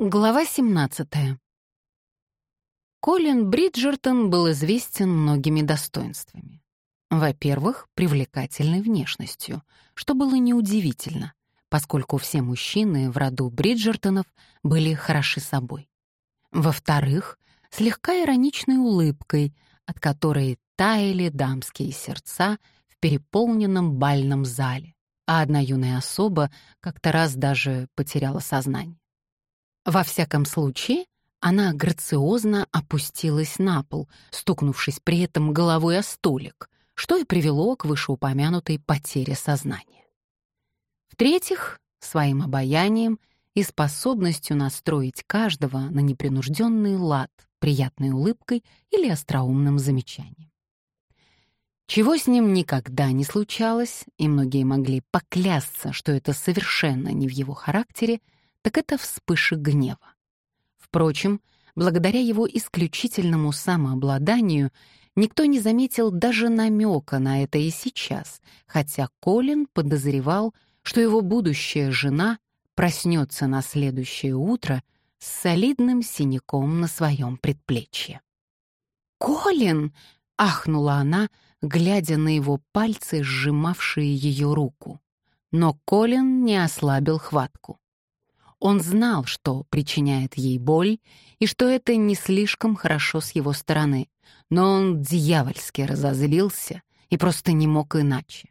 Глава 17. Колин Бриджертон был известен многими достоинствами. Во-первых, привлекательной внешностью, что было неудивительно, поскольку все мужчины в роду Бриджертонов были хороши собой. Во-вторых, слегка ироничной улыбкой, от которой таяли дамские сердца в переполненном бальном зале, а одна юная особа как-то раз даже потеряла сознание. Во всяком случае, она грациозно опустилась на пол, стукнувшись при этом головой о столик, что и привело к вышеупомянутой потере сознания. В-третьих, своим обаянием и способностью настроить каждого на непринужденный лад приятной улыбкой или остроумным замечанием. Чего с ним никогда не случалось, и многие могли поклясться, что это совершенно не в его характере, так это вспышек гнева. Впрочем, благодаря его исключительному самообладанию никто не заметил даже намека на это и сейчас, хотя Колин подозревал, что его будущая жена проснется на следующее утро с солидным синяком на своем предплечье. «Колин!» — ахнула она, глядя на его пальцы, сжимавшие ее руку. Но Колин не ослабил хватку. Он знал, что причиняет ей боль, и что это не слишком хорошо с его стороны, но он дьявольски разозлился и просто не мог иначе.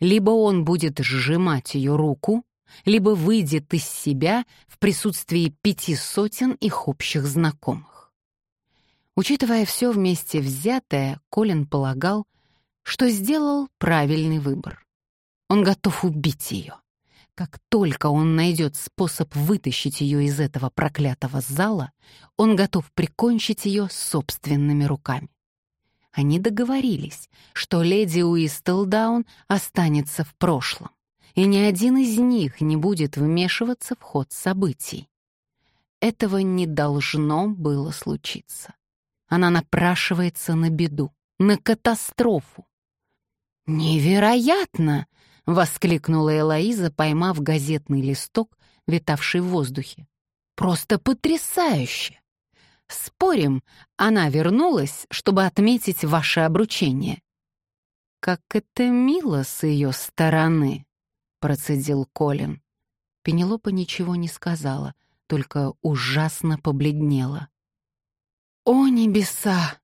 Либо он будет сжимать ее руку, либо выйдет из себя в присутствии пяти сотен их общих знакомых. Учитывая все вместе взятое, Колин полагал, что сделал правильный выбор. Он готов убить ее. Как только он найдет способ вытащить ее из этого проклятого зала, он готов прикончить ее собственными руками. Они договорились, что леди Уистелдаун останется в прошлом, и ни один из них не будет вмешиваться в ход событий. Этого не должно было случиться. Она напрашивается на беду, на катастрофу. «Невероятно!» — воскликнула Элоиза, поймав газетный листок, витавший в воздухе. «Просто потрясающе! Спорим, она вернулась, чтобы отметить ваше обручение». «Как это мило с ее стороны!» — процедил Колин. Пенелопа ничего не сказала, только ужасно побледнела. «О, небеса!»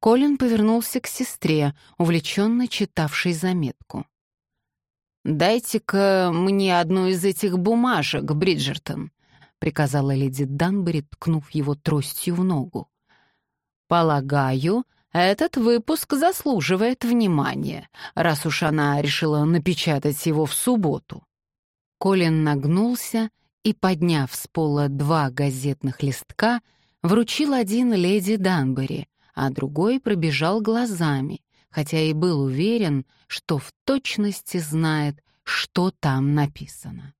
Колин повернулся к сестре, увлеченно читавшей заметку. «Дайте-ка мне одну из этих бумажек, Бриджертон», — приказала леди Данбери, ткнув его тростью в ногу. «Полагаю, этот выпуск заслуживает внимания, раз уж она решила напечатать его в субботу». Колин нагнулся и, подняв с пола два газетных листка, вручил один леди Данбери, а другой пробежал глазами, хотя и был уверен, что в точности знает, что там написано.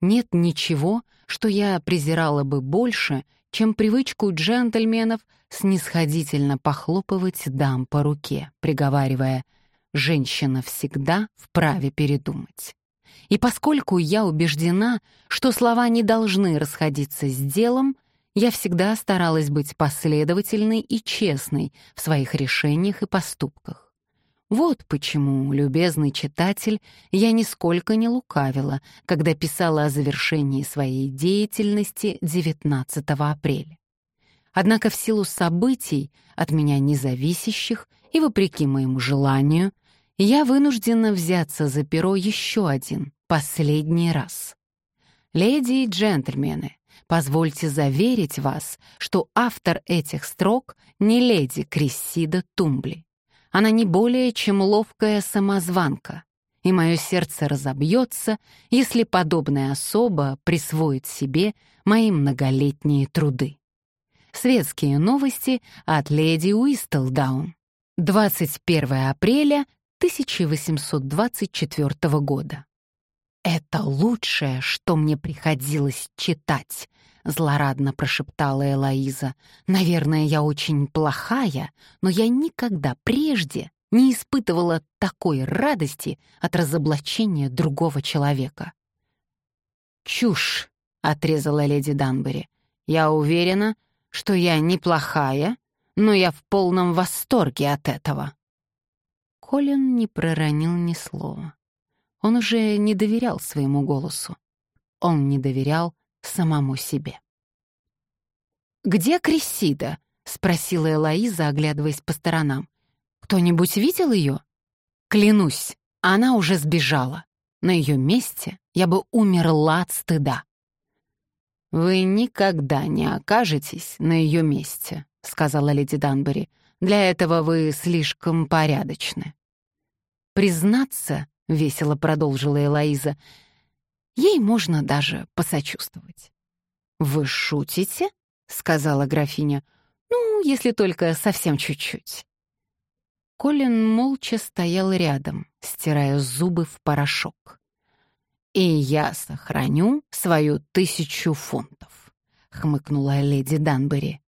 Нет ничего, что я презирала бы больше, чем привычку джентльменов снисходительно похлопывать дам по руке, приговаривая «женщина всегда вправе передумать». И поскольку я убеждена, что слова не должны расходиться с делом, я всегда старалась быть последовательной и честной в своих решениях и поступках. Вот почему, любезный читатель, я нисколько не лукавила, когда писала о завершении своей деятельности 19 апреля. Однако в силу событий, от меня независящих и вопреки моему желанию, я вынуждена взяться за перо еще один, последний раз. Леди и джентльмены, Позвольте заверить вас, что автор этих строк не леди Крессида Тумбли. Она не более чем ловкая самозванка, и мое сердце разобьется, если подобная особа присвоит себе мои многолетние труды. Светские новости от леди Уистелдаун. 21 апреля 1824 года. «Это лучшее, что мне приходилось читать», — злорадно прошептала Элоиза. «Наверное, я очень плохая, но я никогда прежде не испытывала такой радости от разоблачения другого человека. «Чушь!» — отрезала леди Данбери. «Я уверена, что я неплохая, но я в полном восторге от этого». Колин не проронил ни слова. Он уже не доверял своему голосу. Он не доверял самому себе. «Где Крессида?» — спросила Элоиза, оглядываясь по сторонам. «Кто-нибудь видел ее?» «Клянусь, она уже сбежала. На ее месте я бы умерла от стыда». «Вы никогда не окажетесь на ее месте», — сказала леди Данбери. «Для этого вы слишком порядочны». «Признаться», — весело продолжила Элоиза, «ей можно даже посочувствовать». «Вы шутите?» — сказала графиня. «Ну, если только совсем чуть-чуть». Колин молча стоял рядом, стирая зубы в порошок. «И я сохраню свою тысячу фунтов», — хмыкнула леди Данбери.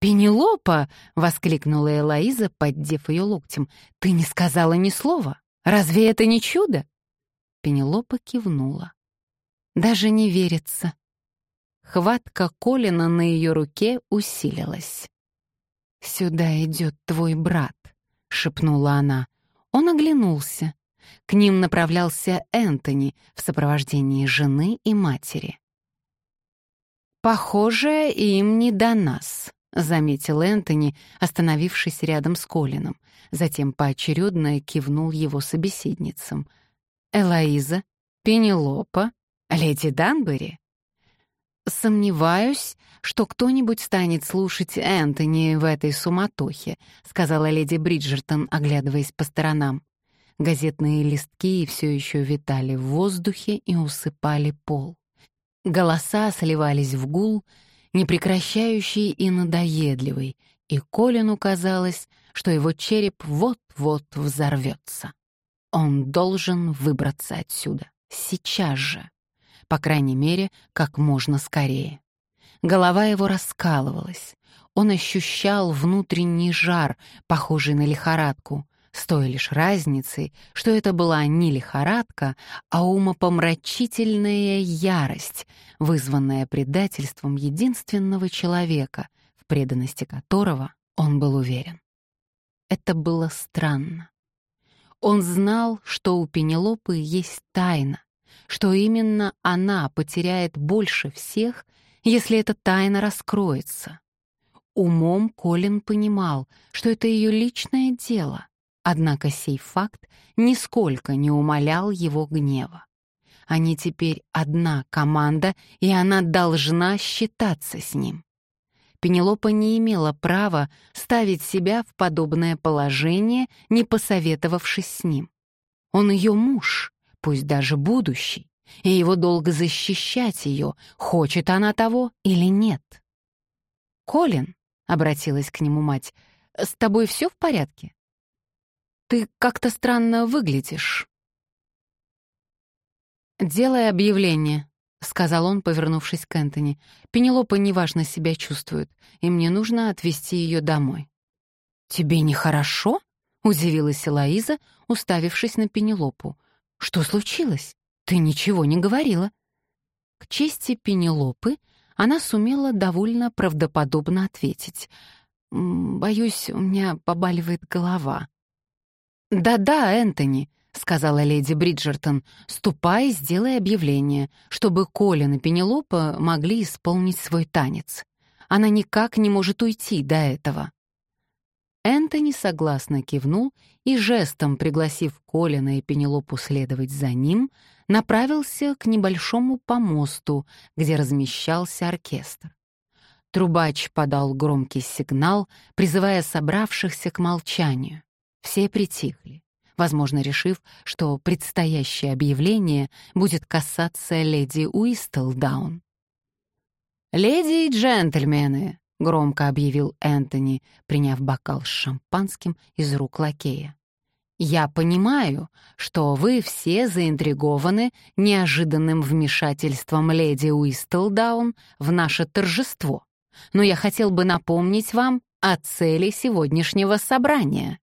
«Пенелопа!» — воскликнула Элоиза, поддев ее локтем. «Ты не сказала ни слова. Разве это не чудо?» Пенелопа кивнула. «Даже не верится». Хватка Колина на ее руке усилилась. «Сюда идет твой брат», — шепнула она. Он оглянулся. К ним направлялся Энтони в сопровождении жены и матери. «Похоже, им не до нас», — заметил Энтони, остановившись рядом с Колином. Затем поочередно кивнул его собеседницам. «Элоиза, Пенелопа, леди Данбери?» «Сомневаюсь, что кто-нибудь станет слушать Энтони в этой суматохе», сказала леди Бриджертон, оглядываясь по сторонам. Газетные листки все еще витали в воздухе и усыпали пол. Голоса сливались в гул, непрекращающий и надоедливый, и Колину казалось, что его череп вот-вот взорвется. Он должен выбраться отсюда. Сейчас же. По крайней мере, как можно скорее. Голова его раскалывалась. Он ощущал внутренний жар, похожий на лихорадку, с той лишь разницей, что это была не лихорадка, а умопомрачительная ярость, вызванная предательством единственного человека, в преданности которого он был уверен. Это было странно. Он знал, что у Пенелопы есть тайна, что именно она потеряет больше всех, если эта тайна раскроется. Умом Колин понимал, что это ее личное дело, Однако сей факт нисколько не умалял его гнева. Они теперь одна команда, и она должна считаться с ним. Пенелопа не имела права ставить себя в подобное положение, не посоветовавшись с ним. Он ее муж, пусть даже будущий, и его долго защищать ее, хочет она того или нет. «Колин», — обратилась к нему мать, — «с тобой все в порядке?» Ты как-то странно выглядишь». «Делай объявление», — сказал он, повернувшись к Энтони. «Пенелопа неважно себя чувствует, и мне нужно отвезти ее домой». «Тебе нехорошо?» — удивилась Элоиза, уставившись на Пенелопу. «Что случилось? Ты ничего не говорила». К чести Пенелопы она сумела довольно правдоподобно ответить. «Боюсь, у меня побаливает голова». «Да-да, Энтони», — сказала леди Бриджертон, «ступай сделай объявление, чтобы Колин и Пенелопа могли исполнить свой танец. Она никак не может уйти до этого». Энтони согласно кивнул и, жестом пригласив Колина и Пенелопу следовать за ним, направился к небольшому помосту, где размещался оркестр. Трубач подал громкий сигнал, призывая собравшихся к молчанию. Все притихли, возможно, решив, что предстоящее объявление будет касаться леди Уистелдаун. «Леди и джентльмены!» — громко объявил Энтони, приняв бокал с шампанским из рук лакея. «Я понимаю, что вы все заинтригованы неожиданным вмешательством леди Уистелдаун в наше торжество, но я хотел бы напомнить вам о цели сегодняшнего собрания.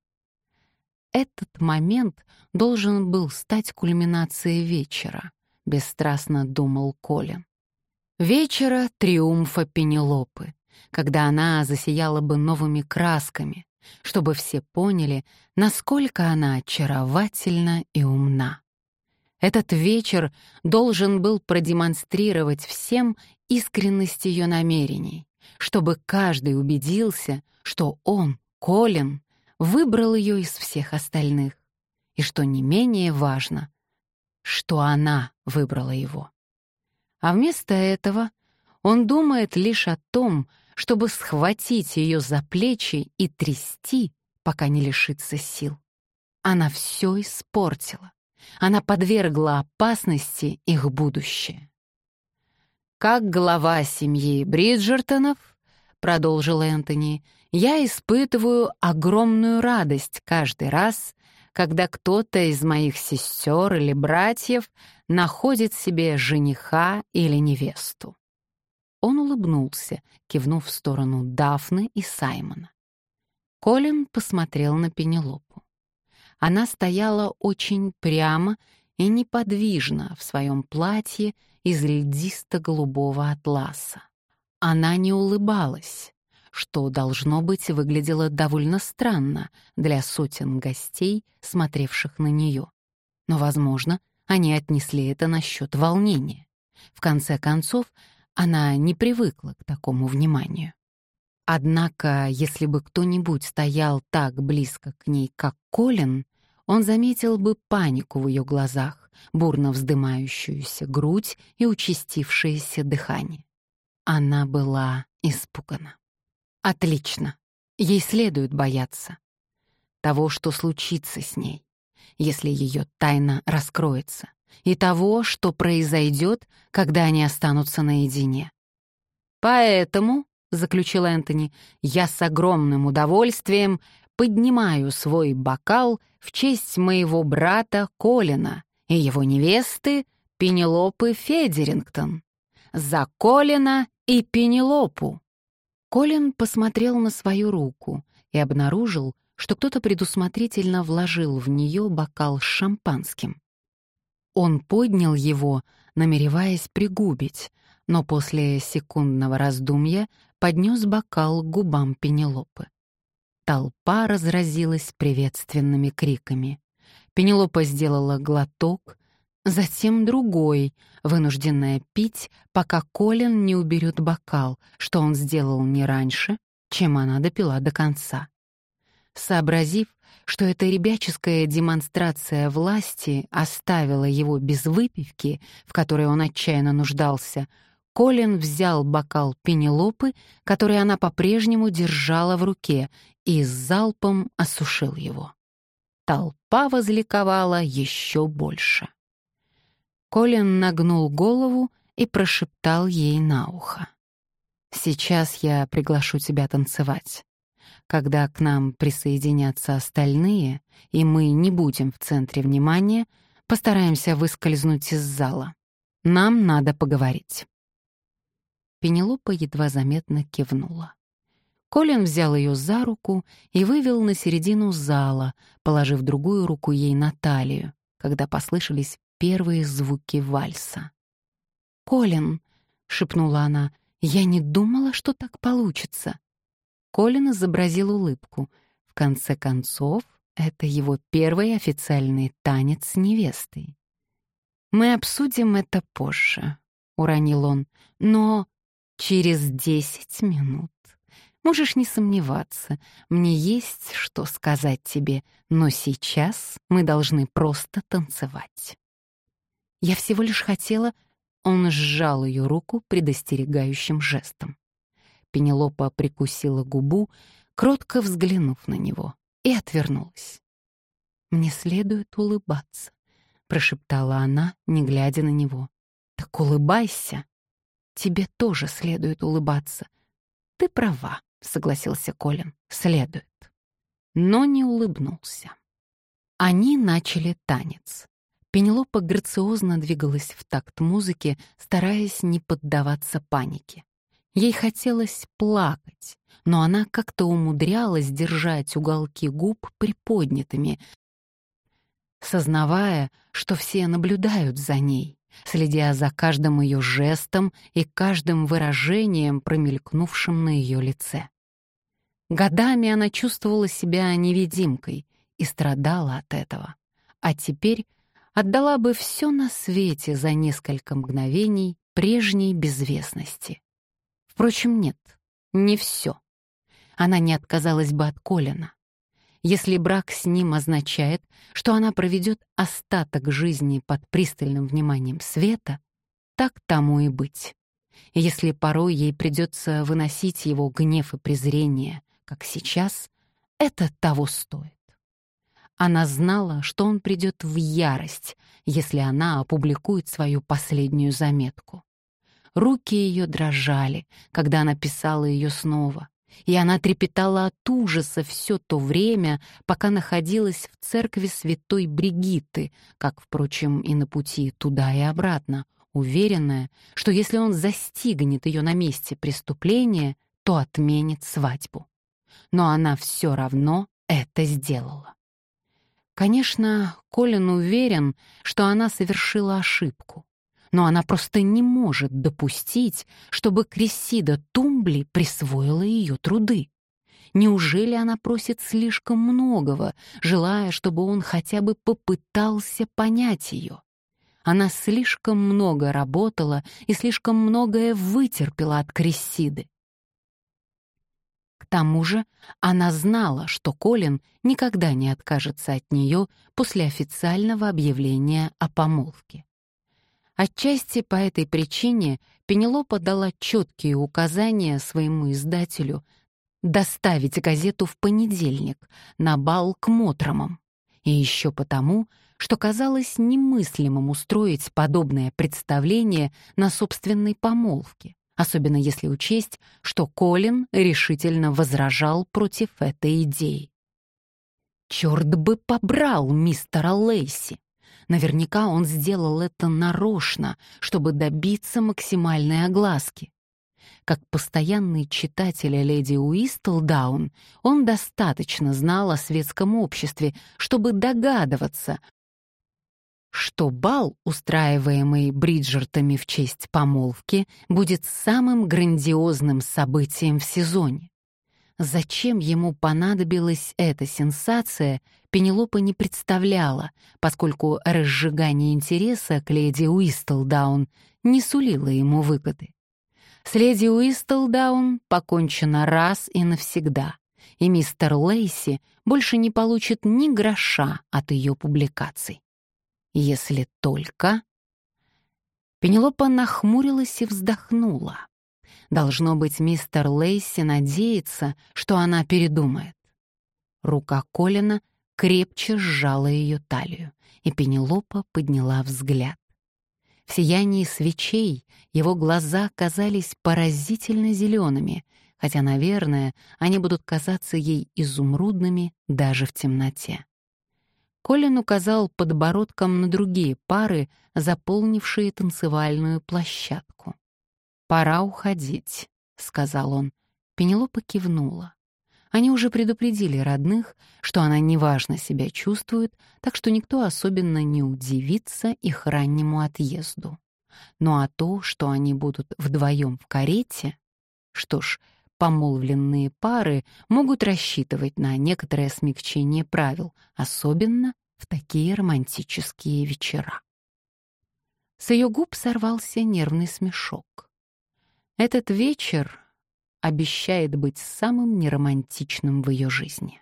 Этот момент должен был стать кульминацией вечера, бесстрастно думал Колин. Вечера триумфа Пенелопы, когда она засияла бы новыми красками, чтобы все поняли, насколько она очаровательна и умна. Этот вечер должен был продемонстрировать всем искренность ее намерений, чтобы каждый убедился, что он, Колин, выбрал ее из всех остальных, и, что не менее важно, что она выбрала его. А вместо этого он думает лишь о том, чтобы схватить ее за плечи и трясти, пока не лишится сил. Она все испортила. Она подвергла опасности их будущее. «Как глава семьи Бриджертонов», — продолжил Энтони, «я испытываю огромную радость каждый раз, когда кто-то из моих сестер или братьев находит себе жениха или невесту. Он улыбнулся, кивнув в сторону Дафны и Саймона. Колин посмотрел на Пенелопу. Она стояла очень прямо и неподвижно в своем платье из льдисто-голубого атласа. Она не улыбалась, что, должно быть, выглядело довольно странно для сотен гостей, смотревших на нее. Но, возможно, они отнесли это насчет волнения. В конце концов, она не привыкла к такому вниманию. Однако, если бы кто-нибудь стоял так близко к ней, как Колин, он заметил бы панику в ее глазах, бурно вздымающуюся грудь и участившееся дыхание. Она была испугана. Отлично. Ей следует бояться того, что случится с ней, если ее тайна раскроется и того, что произойдет, когда они останутся наедине. «Поэтому», — заключил Энтони, — «я с огромным удовольствием поднимаю свой бокал в честь моего брата Колина и его невесты Пенелопы Федерингтон. За Колина и Пенелопу». Колин посмотрел на свою руку и обнаружил, что кто-то предусмотрительно вложил в нее бокал с шампанским. Он поднял его, намереваясь пригубить, но после секундного раздумья поднес бокал к губам Пенелопы. Толпа разразилась приветственными криками. Пенелопа сделала глоток, затем другой, вынужденная пить, пока Колин не уберет бокал, что он сделал не раньше, чем она допила до конца. Сообразив, что эта ребяческая демонстрация власти оставила его без выпивки, в которой он отчаянно нуждался, Колин взял бокал Пенелопы, который она по-прежнему держала в руке, и с залпом осушил его. Толпа возликовала еще больше. Колин нагнул голову и прошептал ей на ухо. «Сейчас я приглашу тебя танцевать. Когда к нам присоединятся остальные, и мы не будем в центре внимания, постараемся выскользнуть из зала. Нам надо поговорить». Пенелопа едва заметно кивнула. Колин взял ее за руку и вывел на середину зала, положив другую руку ей на талию, когда послышались первые звуки вальса. «Колин», — шепнула она, — «я не думала, что так получится». Колин изобразил улыбку. В конце концов, это его первый официальный танец с невестой. «Мы обсудим это позже», — уронил он, — «но через десять минут. Можешь не сомневаться, мне есть что сказать тебе, но сейчас мы должны просто танцевать». Я всего лишь хотела... Он сжал ее руку предостерегающим жестом. Пенелопа прикусила губу, кротко взглянув на него, и отвернулась. «Мне следует улыбаться», — прошептала она, не глядя на него. «Так улыбайся. Тебе тоже следует улыбаться». «Ты права», — согласился Колин, — «следует». Но не улыбнулся. Они начали танец. Пенелопа грациозно двигалась в такт музыки, стараясь не поддаваться панике. Ей хотелось плакать, но она как-то умудрялась держать уголки губ приподнятыми, сознавая, что все наблюдают за ней, следя за каждым ее жестом и каждым выражением, промелькнувшим на ее лице. Годами она чувствовала себя невидимкой и страдала от этого, а теперь отдала бы все на свете за несколько мгновений прежней безвестности. Впрочем, нет, не все. Она не отказалась бы от Колина. Если брак с ним означает, что она проведет остаток жизни под пристальным вниманием света, так тому и быть. Если порой ей придется выносить его гнев и презрение, как сейчас, это того стоит. Она знала, что он придет в ярость, если она опубликует свою последнюю заметку. Руки ее дрожали, когда она писала ее снова, и она трепетала от ужаса все то время, пока находилась в церкви святой Бригитты, как, впрочем, и на пути туда и обратно, уверенная, что если он застигнет ее на месте преступления, то отменит свадьбу. Но она все равно это сделала. Конечно, Колин уверен, что она совершила ошибку, но она просто не может допустить, чтобы Крессида Тумбли присвоила ее труды. Неужели она просит слишком многого, желая, чтобы он хотя бы попытался понять ее? Она слишком много работала и слишком многое вытерпела от Крессиды. Тому же она знала, что Колин никогда не откажется от нее после официального объявления о помолвке. Отчасти по этой причине Пенелопа дала четкие указания своему издателю доставить газету в понедельник на бал к Мотромам. И еще потому, что казалось немыслимым устроить подобное представление на собственной помолвке, особенно если учесть, что Колин решительно возражал против этой идеи. Черт бы побрал мистера Лейси! Наверняка он сделал это нарочно, чтобы добиться максимальной огласки. Как постоянный читатель леди Уистлдаун, он достаточно знал о светском обществе, чтобы догадываться, что бал, устраиваемый Бриджертами в честь помолвки, будет самым грандиозным событием в сезоне. Зачем ему понадобилась эта сенсация, Пенелопа не представляла, поскольку разжигание интереса к леди Уистлдаун не сулило ему выгоды. С леди Уистлдаун покончено раз и навсегда, и мистер Лейси больше не получит ни гроша от ее публикаций. Если только... Пенелопа нахмурилась и вздохнула. Должно быть, мистер Лейси надеется, что она передумает. Рука Колина крепче сжала ее талию, и Пенелопа подняла взгляд. В сиянии свечей его глаза казались поразительно зелеными, хотя, наверное, они будут казаться ей изумрудными даже в темноте. Колин указал подбородком на другие пары, заполнившие танцевальную площадку. «Пора уходить», — сказал он. Пенелопа кивнула. Они уже предупредили родных, что она неважно себя чувствует, так что никто особенно не удивится их раннему отъезду. Ну а то, что они будут вдвоем в карете, что ж, помолвленные пары могут рассчитывать на некоторое смягчение правил, особенно в такие романтические вечера. С ее губ сорвался нервный смешок. Этот вечер обещает быть самым неромантичным в ее жизни.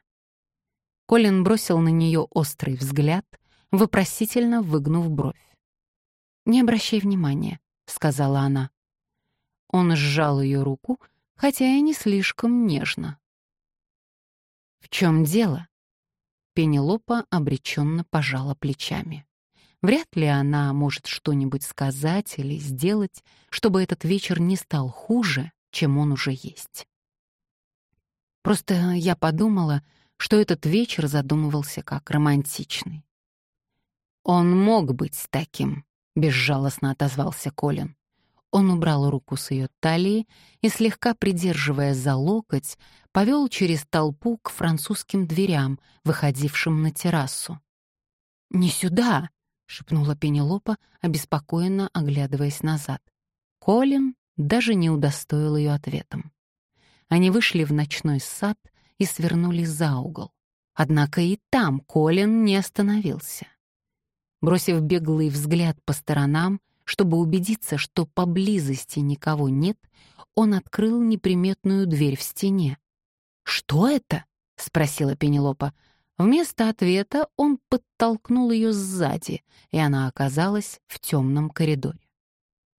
Колин бросил на нее острый взгляд, вопросительно выгнув бровь. «Не обращай внимания», — сказала она. Он сжал ее руку, хотя и не слишком нежно. «В чем дело?» Пенелопа обреченно пожала плечами. Вряд ли она может что-нибудь сказать или сделать, чтобы этот вечер не стал хуже, чем он уже есть. Просто я подумала, что этот вечер задумывался как романтичный. «Он мог быть таким», — безжалостно отозвался Колин. Он убрал руку с ее талии и, слегка придерживая за локоть, повел через толпу к французским дверям, выходившим на террасу. «Не сюда!» — шепнула Пенелопа, обеспокоенно оглядываясь назад. Колин даже не удостоил ее ответом. Они вышли в ночной сад и свернули за угол. Однако и там Колин не остановился. Бросив беглый взгляд по сторонам, чтобы убедиться, что поблизости никого нет, он открыл неприметную дверь в стене. «Что это?» — спросила Пенелопа. Вместо ответа он подтолкнул ее сзади, и она оказалась в темном коридоре.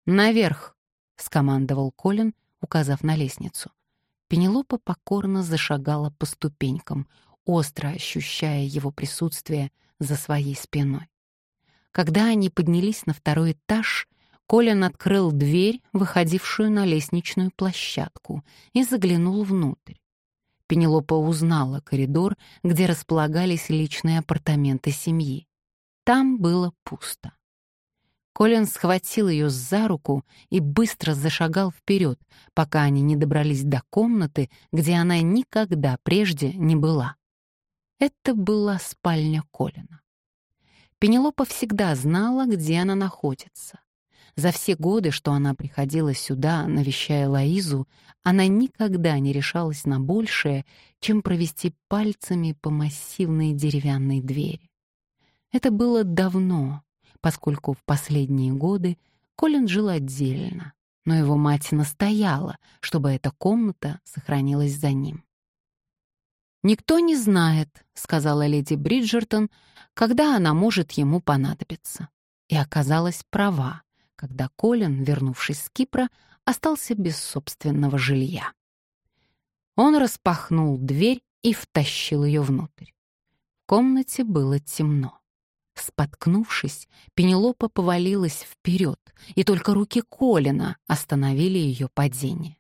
«Наверх!» — скомандовал Колин, указав на лестницу. Пенелопа покорно зашагала по ступенькам, остро ощущая его присутствие за своей спиной. Когда они поднялись на второй этаж, Колин открыл дверь, выходившую на лестничную площадку, и заглянул внутрь. Пенелопа узнала коридор, где располагались личные апартаменты семьи. Там было пусто. Колин схватил ее за руку и быстро зашагал вперед, пока они не добрались до комнаты, где она никогда прежде не была. Это была спальня Колина. Пенелопа всегда знала, где она находится. За все годы, что она приходила сюда, навещая Лоизу, она никогда не решалась на большее, чем провести пальцами по массивной деревянной двери. Это было давно, поскольку в последние годы Колин жил отдельно, но его мать настояла, чтобы эта комната сохранилась за ним. «Никто не знает», — сказала леди Бриджертон, «когда она может ему понадобиться». И оказалась права когда Колин, вернувшись с Кипра, остался без собственного жилья. Он распахнул дверь и втащил ее внутрь. В комнате было темно. Споткнувшись, Пенелопа повалилась вперед, и только руки Колина остановили ее падение.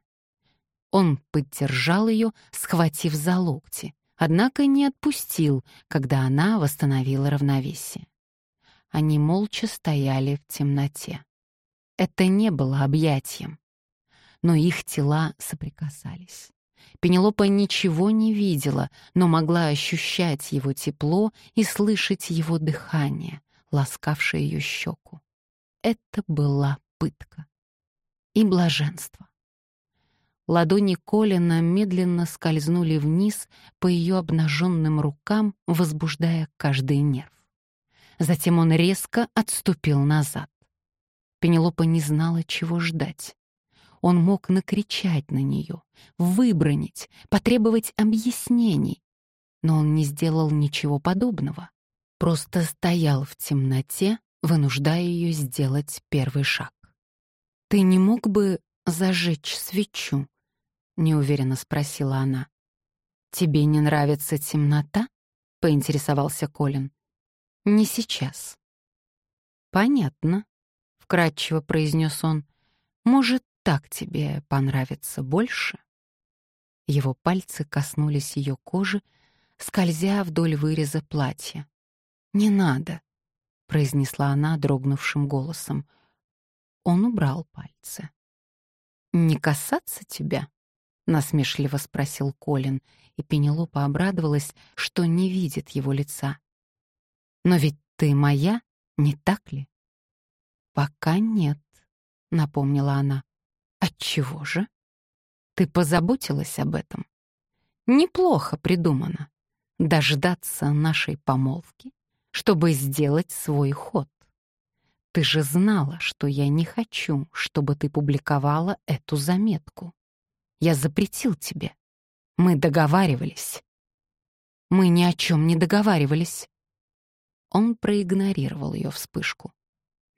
Он поддержал ее, схватив за локти, однако не отпустил, когда она восстановила равновесие. Они молча стояли в темноте. Это не было объятием. Но их тела соприкасались. Пенелопа ничего не видела, но могла ощущать его тепло и слышать его дыхание, ласкавшее ее щеку. Это была пытка и блаженство. Ладони Колина медленно скользнули вниз по ее обнаженным рукам, возбуждая каждый нерв. Затем он резко отступил назад. Пенелопа не знала, чего ждать. Он мог накричать на нее, выбронить, потребовать объяснений. Но он не сделал ничего подобного. Просто стоял в темноте, вынуждая ее сделать первый шаг. «Ты не мог бы зажечь свечу?» — неуверенно спросила она. «Тебе не нравится темнота?» — поинтересовался Колин. «Не сейчас». «Понятно», вкрадчиво произнес он. Может, так тебе понравится больше? Его пальцы коснулись ее кожи, скользя вдоль выреза платья. «Не надо», — произнесла она дрогнувшим голосом. Он убрал пальцы. «Не касаться тебя?» — насмешливо спросил Колин, и Пенелопа обрадовалась, что не видит его лица. «Но ведь ты моя, не так ли?» «Пока нет», — напомнила она. «Отчего же? Ты позаботилась об этом? Неплохо придумано. Дождаться нашей помолвки, чтобы сделать свой ход. Ты же знала, что я не хочу, чтобы ты публиковала эту заметку. Я запретил тебе. Мы договаривались». «Мы ни о чем не договаривались». Он проигнорировал ее вспышку.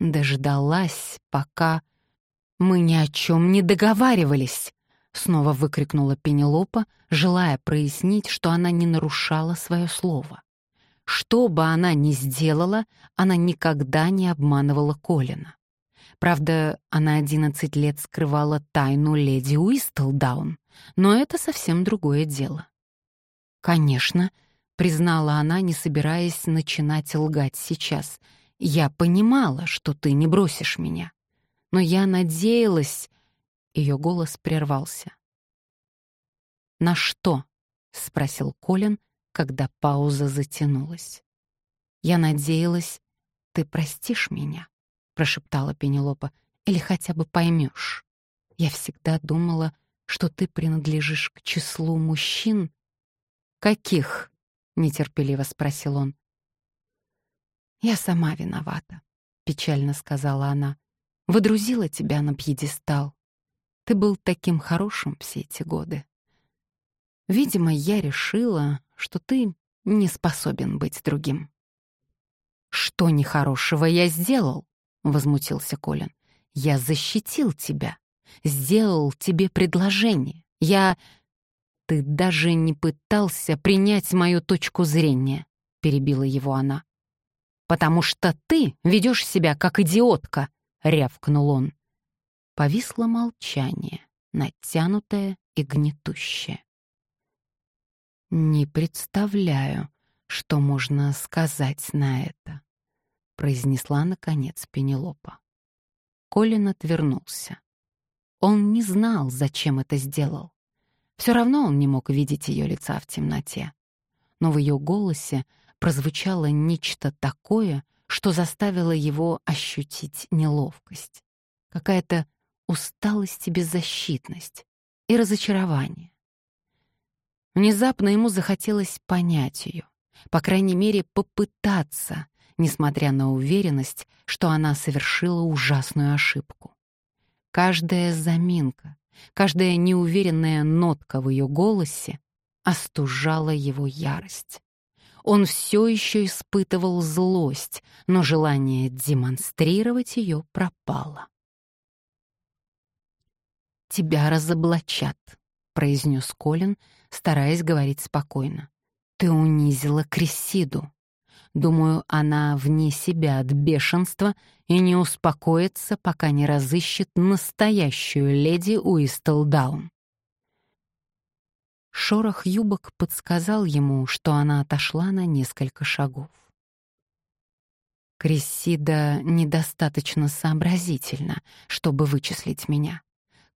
Дождалась, пока... «Мы ни о чем не договаривались!» Снова выкрикнула Пенелопа, желая прояснить, что она не нарушала свое слово. Что бы она ни сделала, она никогда не обманывала Колина. Правда, она одиннадцать лет скрывала тайну леди Уистлдаун, но это совсем другое дело. «Конечно», — признала она, не собираясь начинать лгать сейчас — я понимала, что ты не бросишь меня. Но я надеялась... Ее голос прервался. «На что?» — спросил Колин, когда пауза затянулась. Я надеялась, ты простишь меня, прошептала Пенелопа, или хотя бы поймешь. Я всегда думала, что ты принадлежишь к числу мужчин. Каких? нетерпеливо спросил он. Я сама виновата, печально сказала она. Выдрузила тебя на пьедестал. Ты был таким хорошим все эти годы. Видимо, я решила, что ты не способен быть другим. «Что нехорошего я сделал?» — возмутился Колин. «Я защитил тебя, сделал тебе предложение. Я...» «Ты даже не пытался принять мою точку зрения», — перебила его она. «Потому что ты ведешь себя как идиотка», — рявкнул он. Повисло молчание, натянутое и гнетущее. «Не представляю, что можно сказать на это», — произнесла, наконец, Пенелопа. Колин отвернулся. Он не знал, зачем это сделал. Все равно он не мог видеть ее лица в темноте. Но в ее голосе прозвучало нечто такое, что заставило его ощутить неловкость. Какая-то усталость и беззащитность, и разочарование. Внезапно ему захотелось понять ее, по крайней мере, попытаться, несмотря на уверенность, что она совершила ужасную ошибку. Каждая заминка, каждая неуверенная нотка в ее голосе остужала его ярость. Он все еще испытывал злость, но желание демонстрировать ее пропало. «Тебя разоблачат», — произнес Колин, стараясь говорить спокойно. «Ты унизила Крессиду. Думаю, она вне себя от бешенства и не успокоится, пока не разыщет настоящую леди Уистелдаун». Шорох юбок подсказал ему, что она отошла на несколько шагов. Крессида недостаточно сообразительна, чтобы вычислить меня.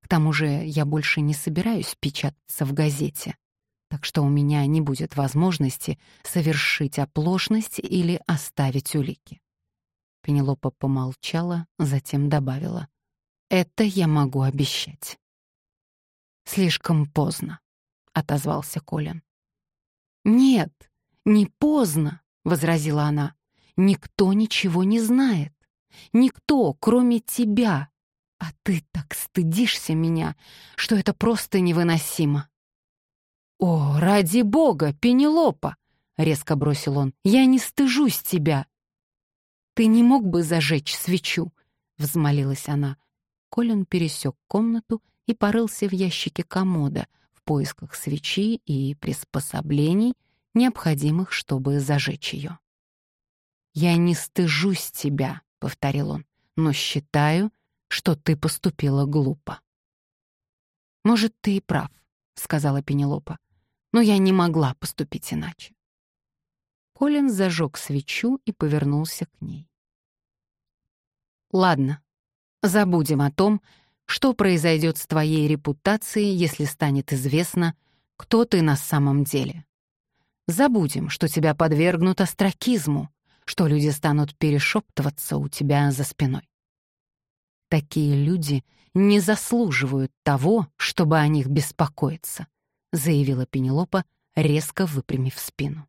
К тому же я больше не собираюсь печататься в газете, так что у меня не будет возможности совершить оплошность или оставить улики. Пенелопа помолчала, затем добавила. «Это я могу обещать». «Слишком поздно», — отозвался Колин. «Нет, не поздно», — возразила она. «Никто ничего не знает. Никто, кроме тебя, а ты так стыдишься меня, что это просто невыносимо. «О, ради бога, Пенелопа!» — резко бросил он. «Я не стыжусь тебя!» «Ты не мог бы зажечь свечу?» — взмолилась она. Колин пересек комнату и порылся в ящике комода в поисках свечи и приспособлений, необходимых, чтобы зажечь ее. «Я не стыжусь тебя», — повторил он, «но считаю, что ты поступила глупо». «Может, ты и прав», — сказала Пенелопа, «но я не могла поступить иначе». Колин зажег свечу и повернулся к ней. «Ладно, забудем о том, что произойдет с твоей репутацией, если станет известно, кто ты на самом деле. Забудем, что тебя подвергнут остракизму, что люди станут перешептываться у тебя за спиной. Такие люди не заслуживают того, чтобы о них беспокоиться, заявила Пенелопа, резко выпрямив спину.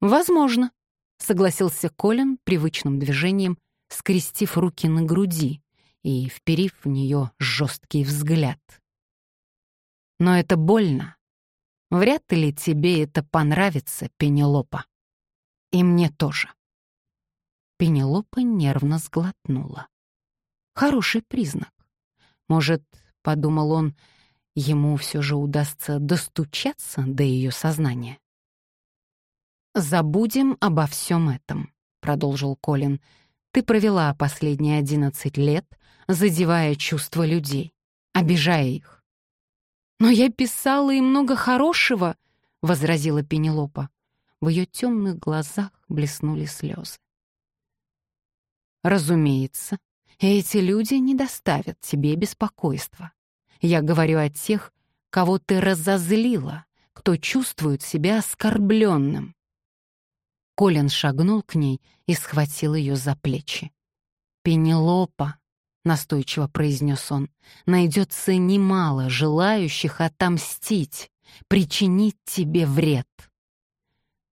Возможно, согласился Колин привычным движением, скрестив руки на груди и вперив в нее жесткий взгляд. Но это больно. Вряд ли тебе это понравится, Пенелопа. И мне тоже. Пенелопа нервно сглотнула. Хороший признак. Может, — подумал он, — ему все же удастся достучаться до ее сознания. «Забудем обо всем этом», — продолжил Колин. «Ты провела последние одиннадцать лет, задевая чувства людей, обижая их». «Но я писала и много хорошего», — возразила Пенелопа. В ее темных глазах блеснули слезы. «Разумеется, эти люди не доставят тебе беспокойства. Я говорю о тех, кого ты разозлила, кто чувствует себя оскорбленным. Колин шагнул к ней и схватил ее за плечи. «Пенелопа», — настойчиво произнес он, — «найдется немало желающих отомстить, причинить тебе вред».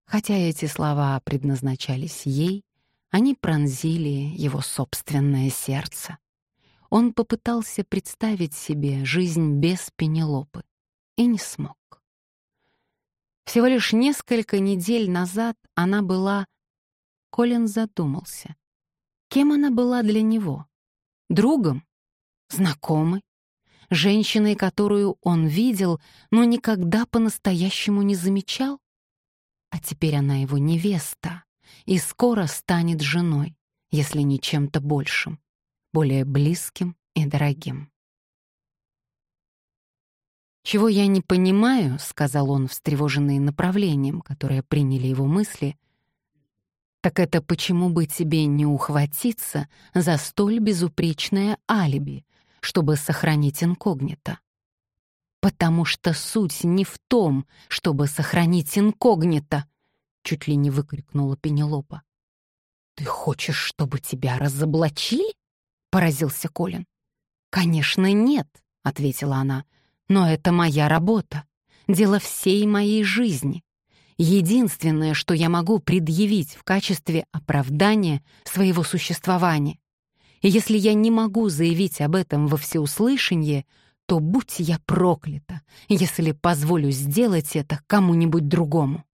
Хотя эти слова предназначались ей, они пронзили его собственное сердце. Он попытался представить себе жизнь без Пенелопы и не смог. Всего лишь несколько недель назад она была... Колин задумался. Кем она была для него? Другом? Знакомой? Женщиной, которую он видел, но никогда по-настоящему не замечал? А теперь она его невеста и скоро станет женой, если не чем-то большим, более близким и дорогим. «Чего я не понимаю», — сказал он, встревоженный направлением, которое приняли его мысли, «так это почему бы тебе не ухватиться за столь безупречное алиби, чтобы сохранить инкогнито?» «Потому что суть не в том, чтобы сохранить инкогнито», — чуть ли не выкрикнула Пенелопа. «Ты хочешь, чтобы тебя разоблачили?» — поразился Колин. «Конечно, нет», — ответила она, — но это моя работа, дело всей моей жизни. Единственное, что я могу предъявить в качестве оправдания своего существования. И если я не могу заявить об этом во всеуслышание, то будь я проклята, если позволю сделать это кому-нибудь другому.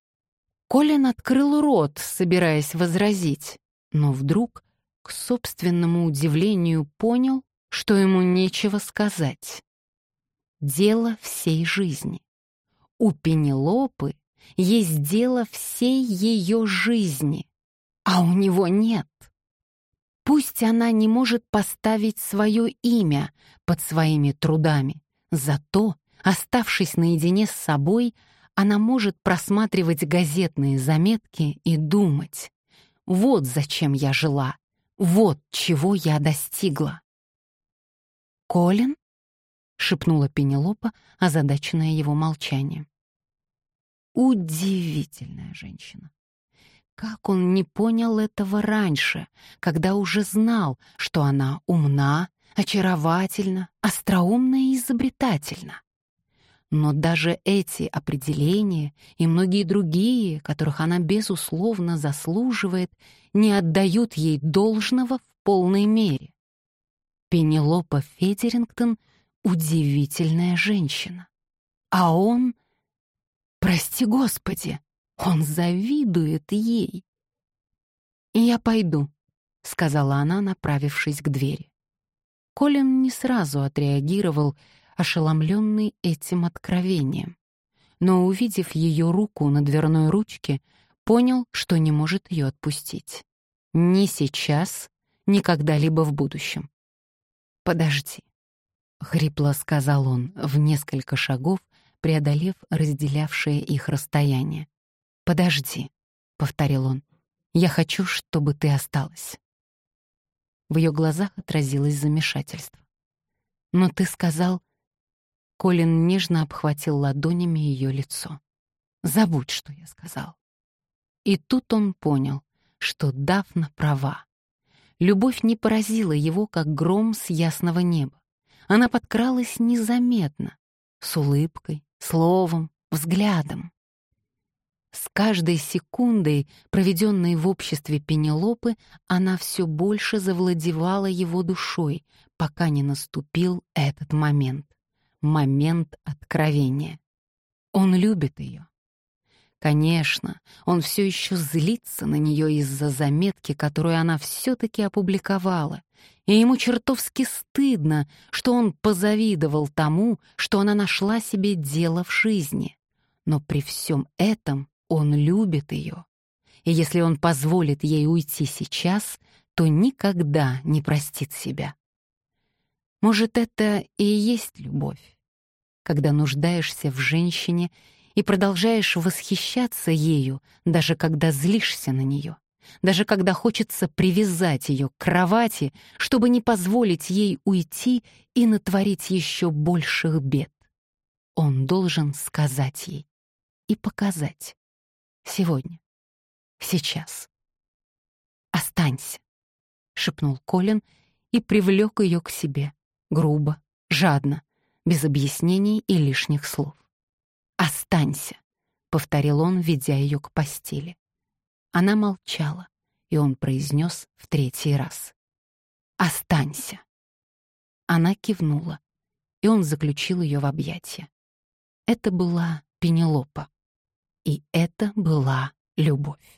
Колин открыл рот, собираясь возразить, но вдруг, к собственному удивлению, понял, что ему нечего сказать дело всей жизни. У Пенелопы есть дело всей ее жизни, а у него нет. Пусть она не может поставить свое имя под своими трудами, зато, оставшись наедине с собой, она может просматривать газетные заметки и думать, вот зачем я жила, вот чего я достигла. Колин — шепнула Пенелопа, озадаченная его молчанием. Удивительная женщина. Как он не понял этого раньше, когда уже знал, что она умна, очаровательна, остроумна и изобретательна. Но даже эти определения и многие другие, которых она безусловно заслуживает, не отдают ей должного в полной мере. Пенелопа Федерингтон удивительная женщина. А он, прости господи, он завидует ей. «Я пойду», — сказала она, направившись к двери. Колин не сразу отреагировал, ошеломленный этим откровением. Но, увидев ее руку на дверной ручке, понял, что не может ее отпустить. Ни сейчас, ни когда-либо в будущем. «Подожди», — хрипло сказал он в несколько шагов, преодолев разделявшее их расстояние. «Подожди», — повторил он, — «я хочу, чтобы ты осталась». В ее глазах отразилось замешательство. «Но ты сказал...» Колин нежно обхватил ладонями ее лицо. «Забудь, что я сказал». И тут он понял, что Дафна права. Любовь не поразила его, как гром с ясного неба. Она подкралась незаметно, с улыбкой, словом, взглядом. С каждой секундой, проведенной в обществе Пенелопы, она все больше завладевала его душой, пока не наступил этот момент. Момент откровения. Он любит ее. Конечно, он все еще злится на нее из-за заметки, которую она все-таки опубликовала, и ему чертовски стыдно, что он позавидовал тому, что она нашла себе дело в жизни. Но при всем этом он любит ее. И если он позволит ей уйти сейчас, то никогда не простит себя. Может, это и есть любовь, когда нуждаешься в женщине и продолжаешь восхищаться ею, даже когда злишься на нее, даже когда хочется привязать ее к кровати, чтобы не позволить ей уйти и натворить еще больших бед. Он должен сказать ей и показать сегодня. сейчас. «Останься», — шепнул Колин и привлек ее к себе, грубо, жадно, без объяснений и лишних слов. «Останься», — повторил он, ведя ее к постели. Она молчала, и он произнес в третий раз. «Останься». Она кивнула, и он заключил ее в объятия. Это была Пенелопа. И это была любовь.